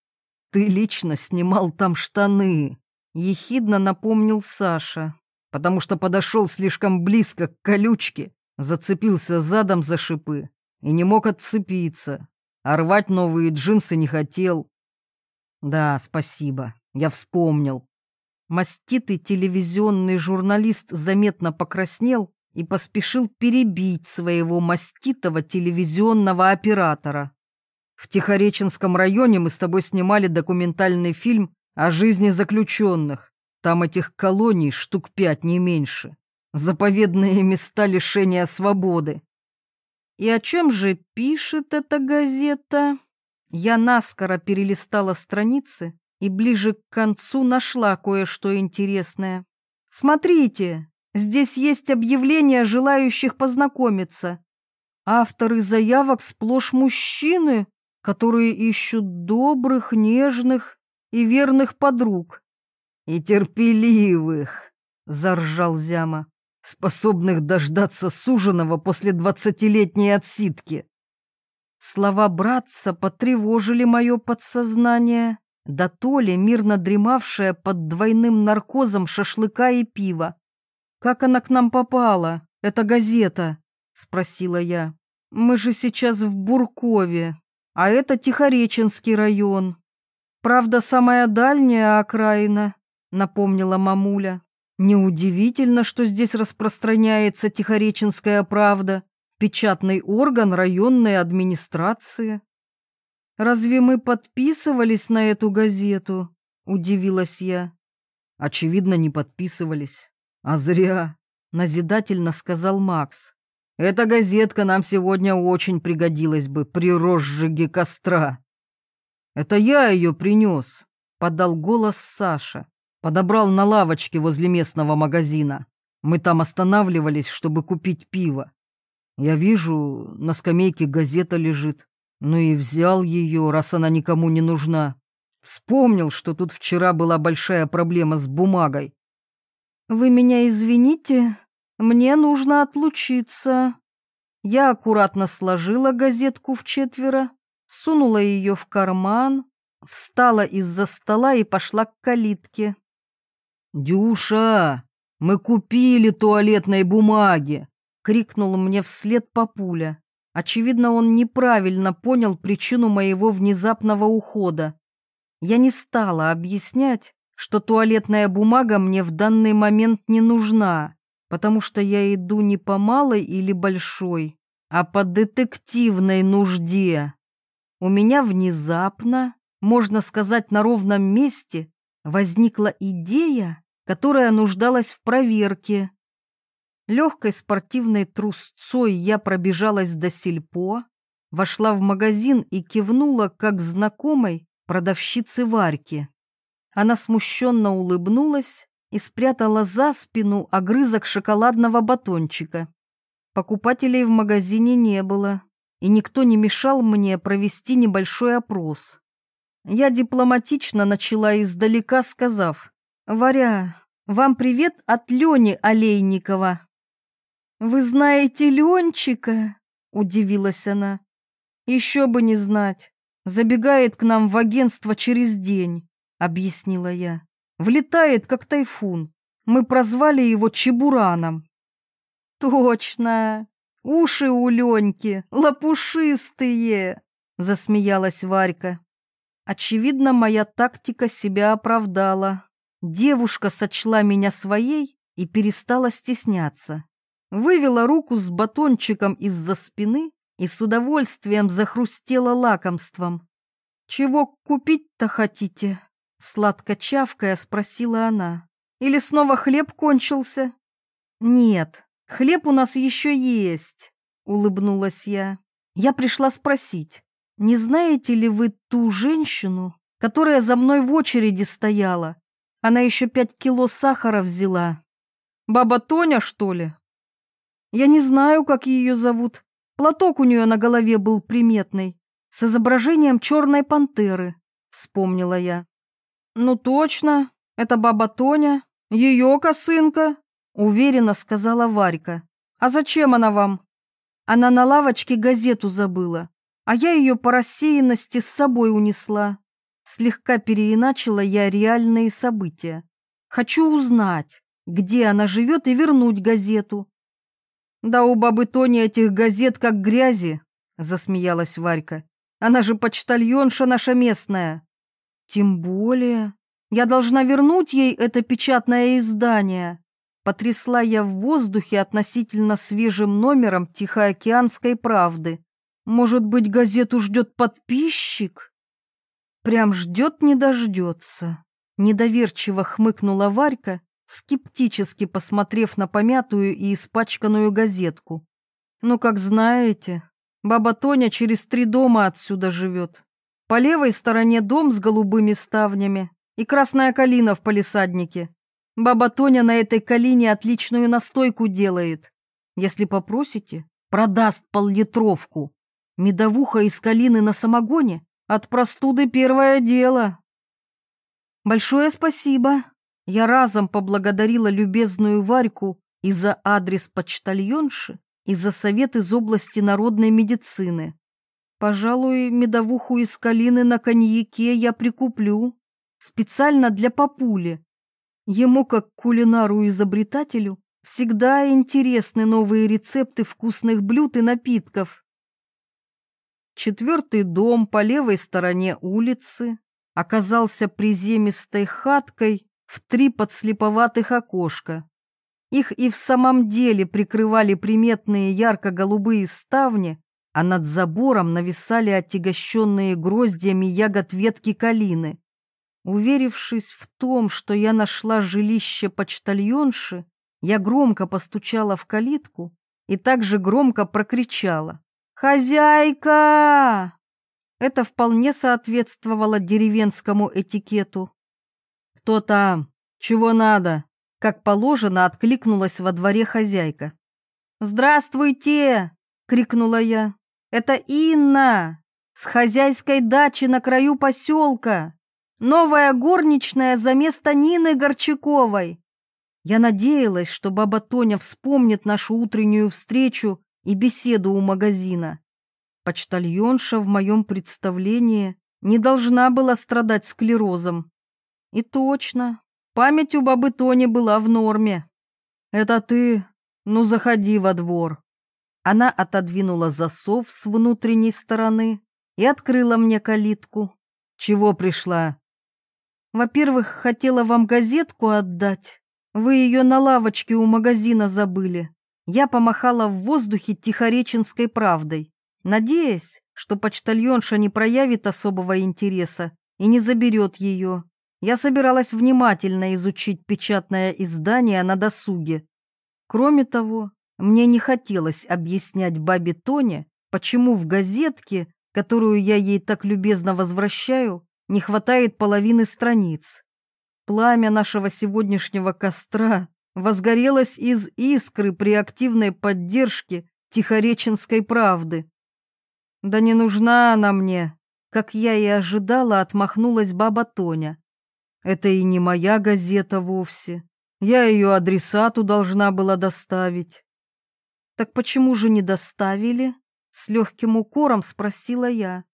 «Ты лично снимал там штаны!» Ехидно напомнил Саша, потому что подошел слишком близко к колючке, зацепился задом за шипы и не мог отцепиться, а рвать новые джинсы не хотел. Да, спасибо, я вспомнил. Маститый телевизионный журналист заметно покраснел и поспешил перебить своего маститого телевизионного оператора. В Тихореченском районе мы с тобой снимали документальный фильм о жизни заключенных. Там этих колоний штук пять, не меньше. Заповедные места лишения свободы. И о чем же пишет эта газета? Я наскоро перелистала страницы и ближе к концу нашла кое-что интересное. Смотрите, Здесь есть объявления желающих познакомиться. Авторы заявок сплошь мужчины, которые ищут добрых, нежных и верных подруг. И терпеливых, заржал Зяма, способных дождаться суженого после двадцатилетней отсидки. Слова братца потревожили мое подсознание, да то ли мирно дремавшее под двойным наркозом шашлыка и пива. «Как она к нам попала, эта газета?» — спросила я. «Мы же сейчас в Буркове, а это Тихореченский район. Правда, самая дальняя окраина», — напомнила мамуля. «Неудивительно, что здесь распространяется Тихореченская правда, печатный орган районной администрации». «Разве мы подписывались на эту газету?» — удивилась я. «Очевидно, не подписывались. «А зря», — назидательно сказал Макс. «Эта газетка нам сегодня очень пригодилась бы при розжиге костра». «Это я ее принес», — подал голос Саша. «Подобрал на лавочке возле местного магазина. Мы там останавливались, чтобы купить пиво. Я вижу, на скамейке газета лежит. Ну и взял ее, раз она никому не нужна. Вспомнил, что тут вчера была большая проблема с бумагой. «Вы меня извините, мне нужно отлучиться». Я аккуратно сложила газетку в четверо, сунула ее в карман, встала из-за стола и пошла к калитке. «Дюша, мы купили туалетной бумаги!» — крикнул мне вслед папуля. Очевидно, он неправильно понял причину моего внезапного ухода. Я не стала объяснять, что туалетная бумага мне в данный момент не нужна, потому что я иду не по малой или большой, а по детективной нужде. У меня внезапно, можно сказать, на ровном месте возникла идея, которая нуждалась в проверке. Легкой спортивной трусцой я пробежалась до сельпо, вошла в магазин и кивнула, как знакомой продавщице Варьке. Она смущенно улыбнулась и спрятала за спину огрызок шоколадного батончика. Покупателей в магазине не было, и никто не мешал мне провести небольшой опрос. Я дипломатично начала издалека, сказав, «Варя, вам привет от Лени Олейникова». «Вы знаете Ленчика?» — удивилась она. «Еще бы не знать. Забегает к нам в агентство через день объяснила я. Влетает, как тайфун. Мы прозвали его Чебураном. Точно. Уши у Леньки лопушистые, засмеялась Варька. Очевидно, моя тактика себя оправдала. Девушка сочла меня своей и перестала стесняться. Вывела руку с батончиком из-за спины и с удовольствием захрустела лакомством. «Чего купить-то хотите?» Сладко чавкая спросила она. «Или снова хлеб кончился?» «Нет, хлеб у нас еще есть», — улыбнулась я. «Я пришла спросить, не знаете ли вы ту женщину, которая за мной в очереди стояла? Она еще пять кило сахара взяла. Баба Тоня, что ли?» «Я не знаю, как ее зовут. Платок у нее на голове был приметный, с изображением черной пантеры», — вспомнила я. «Ну точно, это баба Тоня, ее косынка», — уверенно сказала Варька. «А зачем она вам?» Она на лавочке газету забыла, а я ее по рассеянности с собой унесла. Слегка переиначила я реальные события. Хочу узнать, где она живет, и вернуть газету. «Да у бабы Тони этих газет как грязи», — засмеялась Варька. «Она же почтальонша наша местная». Тем более, я должна вернуть ей это печатное издание. Потрясла я в воздухе относительно свежим номером Тихоокеанской правды. Может быть, газету ждет подписчик? Прям ждет не дождется. Недоверчиво хмыкнула Варька, скептически посмотрев на помятую и испачканную газетку. Ну, как знаете, баба Тоня через три дома отсюда живет. По левой стороне дом с голубыми ставнями и красная калина в палисаднике. Баба Тоня на этой калине отличную настойку делает. Если попросите, продаст поллитровку. Медовуха из калины на самогоне от простуды первое дело. Большое спасибо. Я разом поблагодарила любезную Варьку и за адрес почтальонши, и за совет из области народной медицины. Пожалуй, медовуху из калины на коньяке я прикуплю. Специально для папули. Ему, как кулинару-изобретателю, всегда интересны новые рецепты вкусных блюд и напитков. Четвертый дом по левой стороне улицы оказался приземистой хаткой в три подслеповатых окошка. Их и в самом деле прикрывали приметные ярко-голубые ставни, а над забором нависали отягощенные гроздьями ягод ветки калины. Уверившись в том, что я нашла жилище почтальонши, я громко постучала в калитку и также громко прокричала «Хозяйка!». Это вполне соответствовало деревенскому этикету. «Кто там? Чего надо?» Как положено, откликнулась во дворе хозяйка. «Здравствуйте!» — крикнула я. «Это Инна! С хозяйской дачи на краю поселка! Новая горничная за место Нины Горчаковой!» Я надеялась, что баба Тоня вспомнит нашу утреннюю встречу и беседу у магазина. Почтальонша в моем представлении не должна была страдать склерозом. И точно, Память у бабы Тони была в норме. «Это ты? Ну, заходи во двор». Она отодвинула засов с внутренней стороны и открыла мне калитку. «Чего пришла?» «Во-первых, хотела вам газетку отдать. Вы ее на лавочке у магазина забыли». Я помахала в воздухе тихореченской правдой, надеясь, что почтальонша не проявит особого интереса и не заберет ее. Я собиралась внимательно изучить печатное издание на досуге. Кроме того, мне не хотелось объяснять бабе Тоне, почему в газетке, которую я ей так любезно возвращаю, не хватает половины страниц. Пламя нашего сегодняшнего костра возгорелось из искры при активной поддержке Тихореченской правды. Да не нужна она мне, как я и ожидала, отмахнулась баба Тоня. Это и не моя газета вовсе. Я ее адресату должна была доставить. Так почему же не доставили? С легким укором спросила я.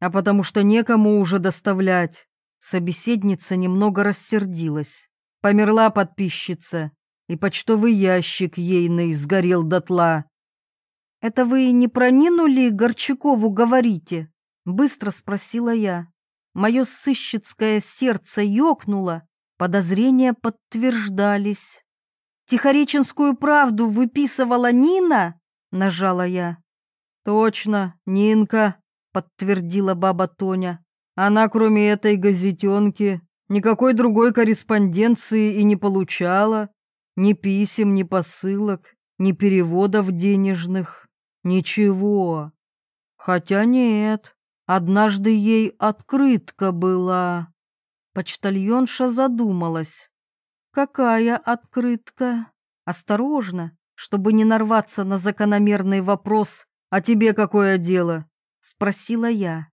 А потому что некому уже доставлять. Собеседница немного рассердилась. Померла подписчица, и почтовый ящик ейный сгорел дотла. «Это вы не про Нину ли Горчакову говорите?» — быстро спросила я. Мое сыщицкое сердце ёкнуло, подозрения подтверждались. «Тихореченскую правду выписывала Нина?» — нажала я. «Точно, Нинка», — подтвердила баба Тоня. «Она, кроме этой газетенки, никакой другой корреспонденции и не получала. Ни писем, ни посылок, ни переводов денежных. Ничего. Хотя нет, Однажды ей открытка была. Почтальонша задумалась. Какая открытка? Осторожно, чтобы не нарваться на закономерный вопрос «А тебе какое дело?» — спросила я.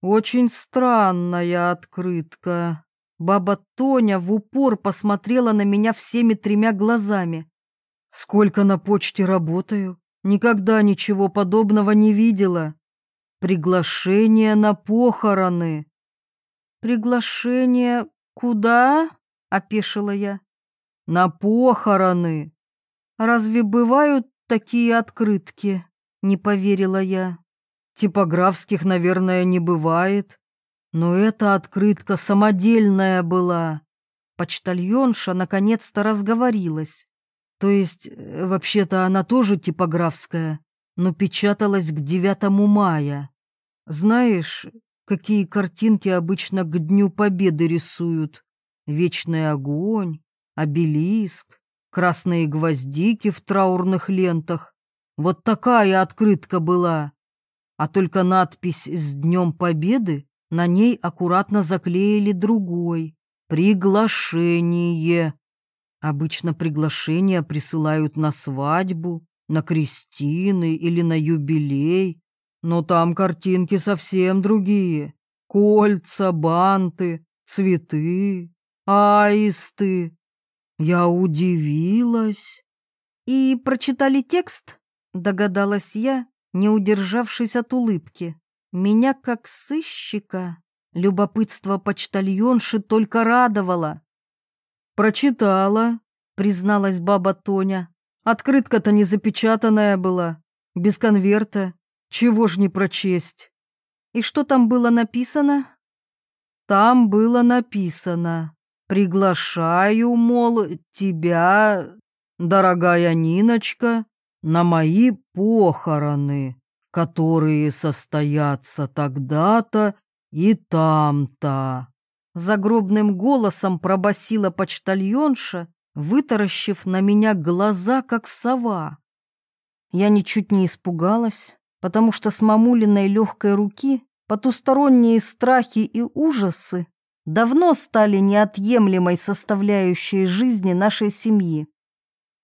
«Очень странная открытка». Баба Тоня в упор посмотрела на меня всеми тремя глазами. «Сколько на почте работаю, никогда ничего подобного не видела. Приглашение на похороны. Приглашение куда? опешила я. На похороны. Разве бывают такие открытки? Не поверила я. Типографских, наверное, не бывает. Но эта открытка самодельная была. Почтальонша наконец-то разговорилась. То есть, э, вообще-то она тоже типографская, но печаталась к 9 мая. Знаешь, какие картинки обычно к Дню Победы рисуют? Вечный огонь, обелиск, красные гвоздики в траурных лентах. Вот такая открытка была. А только надпись «С Днем Победы» на ней аккуратно заклеили другой, приглашение. Обычно приглашения присылают на свадьбу, на крестины или на юбилей, но там картинки совсем другие. Кольца, банты, цветы, аисты. Я удивилась. И прочитали текст, догадалась я, не удержавшись от улыбки. Меня, как сыщика, любопытство почтальонши только радовало. «Прочитала», — призналась баба Тоня. «Открытка-то не запечатанная была, без конверта. Чего ж не прочесть?» «И что там было написано?» «Там было написано. Приглашаю, мол, тебя, дорогая Ниночка, на мои похороны, которые состоятся тогда-то и там-то. Загробным голосом пробасила почтальонша, вытаращив на меня глаза, как сова. Я ничуть не испугалась, потому что с мамулиной легкой руки потусторонние страхи и ужасы давно стали неотъемлемой составляющей жизни нашей семьи.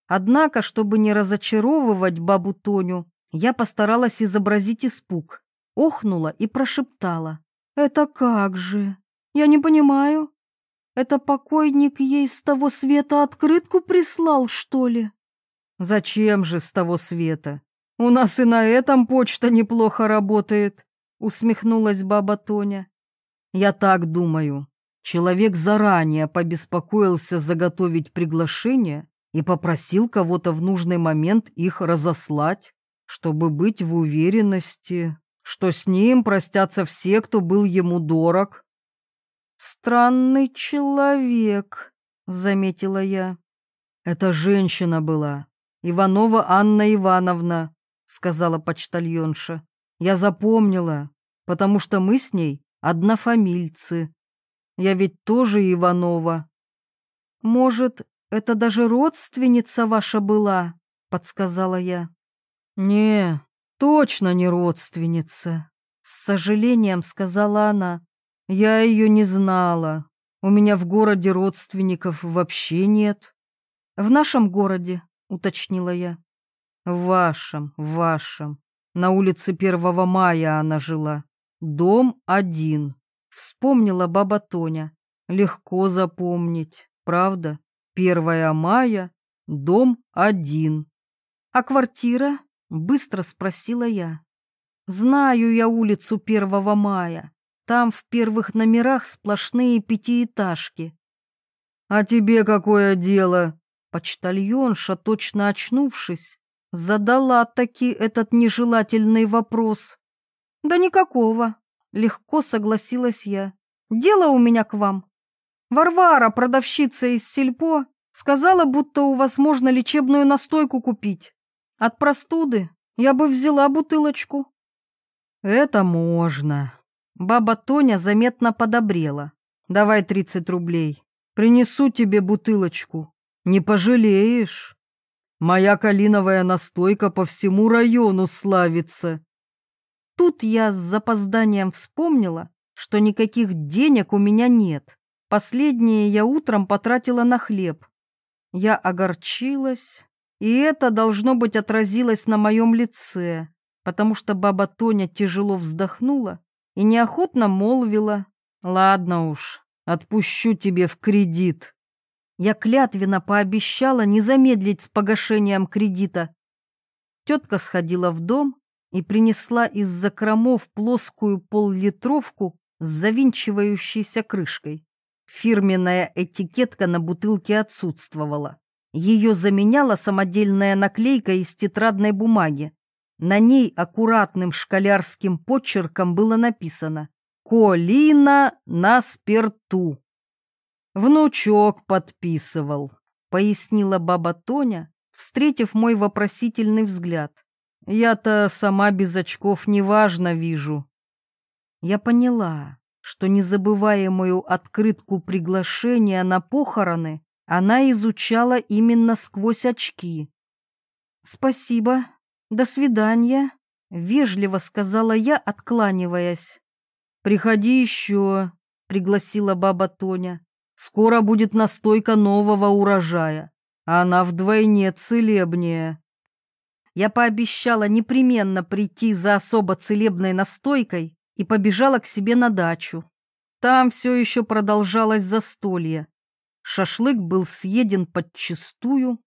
Однако, чтобы не разочаровывать бабу Тоню, я постаралась изобразить испуг, охнула и прошептала. «Это как же? Я не понимаю. Это покойник ей с того света открытку прислал, что ли?» «Зачем же с того света? У нас и на этом почта неплохо работает», — усмехнулась баба Тоня. «Я так думаю. Человек заранее побеспокоился заготовить приглашение и попросил кого-то в нужный момент их разослать, чтобы быть в уверенности, что с ним простятся все, кто был ему дорог. «Странный человек», — заметила я. «Это женщина была, Иванова Анна Ивановна», — сказала почтальонша. «Я запомнила, потому что мы с ней однофамильцы. Я ведь тоже Иванова». «Может, это даже родственница ваша была, подсказала я. Не, точно не родственница, с сожалением сказала она. Я ее не знала. У меня в городе родственников вообще нет. В нашем городе, уточнила я. В вашем, в вашем. На улице Первого мая она жила. Дом один. Вспомнила баба Тоня. Легко запомнить, правда? 1 мая, дом один. А квартира? Быстро спросила я. Знаю я улицу 1 мая. Там в первых номерах сплошные пятиэтажки. А тебе какое дело? Почтальонша, точно очнувшись, задала таки этот нежелательный вопрос. Да никакого, легко согласилась я. Дело у меня к вам. Варвара, продавщица из сельпо, сказала, будто у вас можно лечебную настойку купить. От простуды я бы взяла бутылочку. Это можно. Баба Тоня заметно подобрела. Давай тридцать рублей. Принесу тебе бутылочку. Не пожалеешь. Моя калиновая настойка по всему району славится. Тут я с запозданием вспомнила, что никаких денег у меня нет. Последнее я утром потратила на хлеб. Я огорчилась, и это, должно быть, отразилось на моем лице, потому что баба Тоня тяжело вздохнула и неохотно молвила, «Ладно уж, отпущу тебе в кредит». Я клятвенно пообещала не замедлить с погашением кредита. Тетка сходила в дом и принесла из закромов плоскую поллитровку с завинчивающейся крышкой. Фирменная этикетка на бутылке отсутствовала. Ее заменяла самодельная наклейка из тетрадной бумаги. На ней аккуратным школярским почерком было написано «Колина на спирту». «Внучок подписывал», — пояснила баба Тоня, встретив мой вопросительный взгляд. «Я-то сама без очков неважно вижу». Я поняла, что незабываемую открытку приглашения на похороны она изучала именно сквозь очки. «Спасибо, до свидания», — вежливо сказала я, откланиваясь. «Приходи еще», — пригласила баба Тоня. Скоро будет настойка нового урожая. Она вдвойне целебнее. Я пообещала непременно прийти за особо целебной настойкой и побежала к себе на дачу. Там все еще продолжалось застолье. Шашлык был съеден подчистую,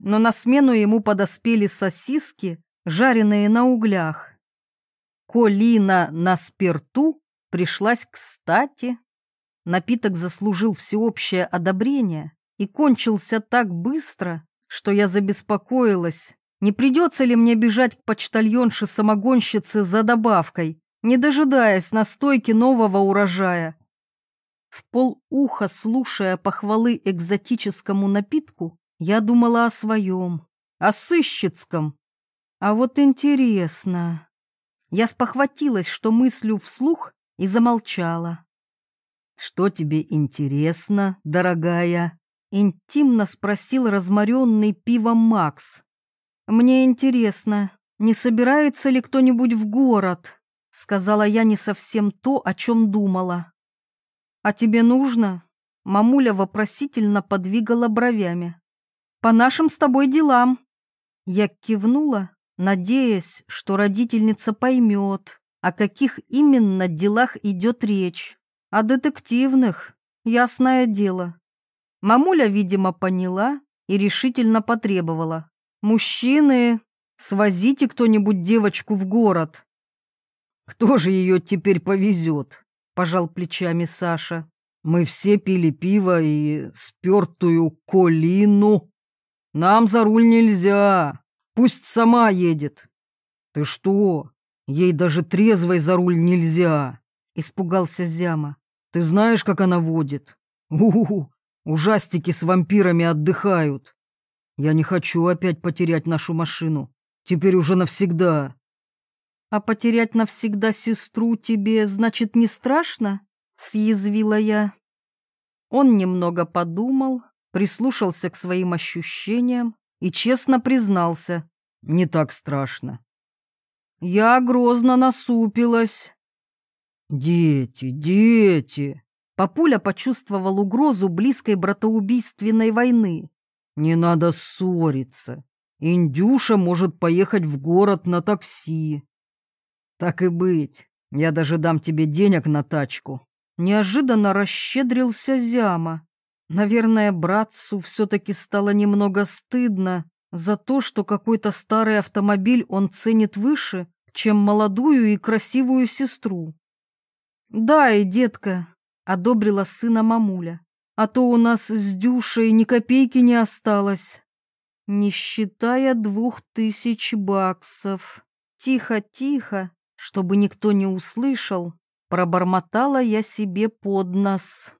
но на смену ему подоспели сосиски, жареные на углях. Колина на спирту пришлась кстати. Напиток заслужил всеобщее одобрение и кончился так быстро, что я забеспокоилась, не придется ли мне бежать к почтальонше-самогонщице за добавкой, не дожидаясь настойки нового урожая. В полуха, слушая похвалы экзотическому напитку, я думала о своем, о сыщицком. А вот интересно. Я спохватилась, что мыслю вслух, и замолчала. «Что тебе интересно, дорогая?» — интимно спросил разморенный пивом Макс. «Мне интересно, не собирается ли кто-нибудь в город?» — сказала я не совсем то, о чем думала. «А тебе нужно?» — мамуля вопросительно подвигала бровями. «По нашим с тобой делам». Я кивнула, надеясь, что родительница поймет, о каких именно делах идет речь. О детективных, ясное дело. Мамуля, видимо, поняла и решительно потребовала. «Мужчины, свозите кто-нибудь девочку в город». «Кто же ее теперь повезет?» — пожал плечами Саша. «Мы все пили пиво и спертую колину. Нам за руль нельзя, пусть сама едет». «Ты что? Ей даже трезвой за руль нельзя!» — испугался Зяма. «Ты знаешь, как она водит? У-у-у! Ужастики с вампирами отдыхают. Я не хочу опять потерять нашу машину. Теперь уже навсегда. А потерять навсегда сестру тебе, значит, не страшно? Съязвила я. Он немного подумал, прислушался к своим ощущениям и честно признался. Не так страшно. Я грозно насупилась. «Дети, дети!» Папуля почувствовал угрозу близкой братоубийственной войны. Не надо ссориться. Индюша может поехать в город на такси. Так и быть, я даже дам тебе денег на тачку. Неожиданно расщедрился Зяма. Наверное, братцу все-таки стало немного стыдно за то, что какой-то старый автомобиль он ценит выше, чем молодую и красивую сестру. «Да, и детка», — одобрила сына мамуля а то у нас с Дюшей ни копейки не осталось. Не считая двух тысяч баксов. Тихо-тихо, чтобы никто не услышал, пробормотала я себе под нос.